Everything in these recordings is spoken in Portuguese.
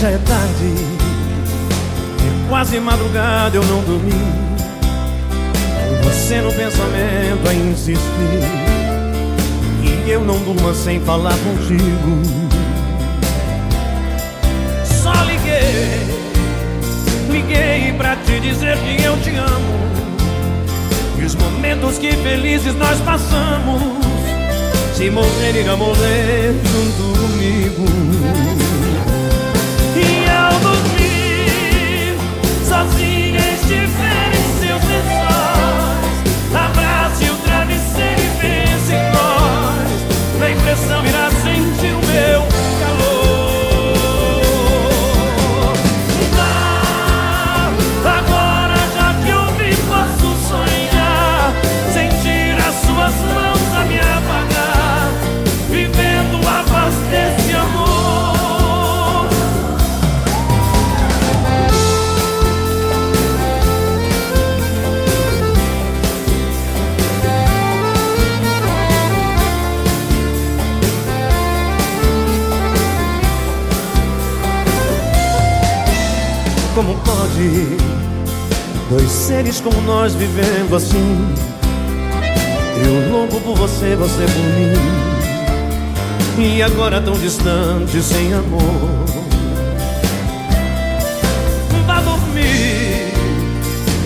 já é tarde. É quase madrugada, eu não dormi. Você no pensamento a insistir. E eu não durmo sem falar contigo. Só liguei Liguei pra te dizer que eu te amo. E os momentos que felizes nós passamos. Se morrer, irá morrer Como pode dois seres como nós vivendo assim? Eu louco por você, você por mim. E agora tão distante, sem amor. Vá dormir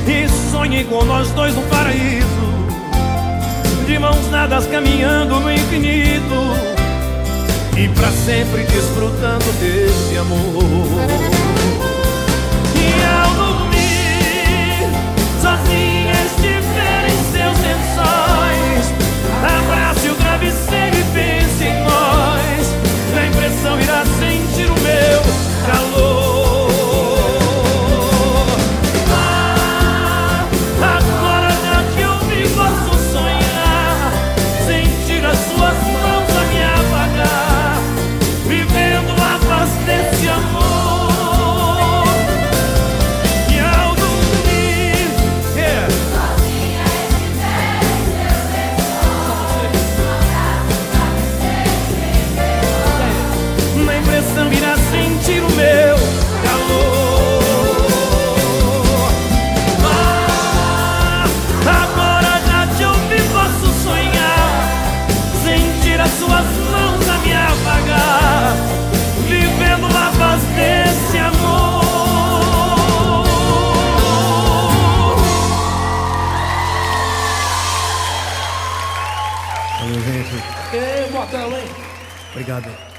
e sonhe com nós dois no paraíso. De mãos dadas caminhando no infinito. E para sempre desfrutando desse amor. sentir o medo. Valeu, gente. Ei, botão, hein? Obrigado.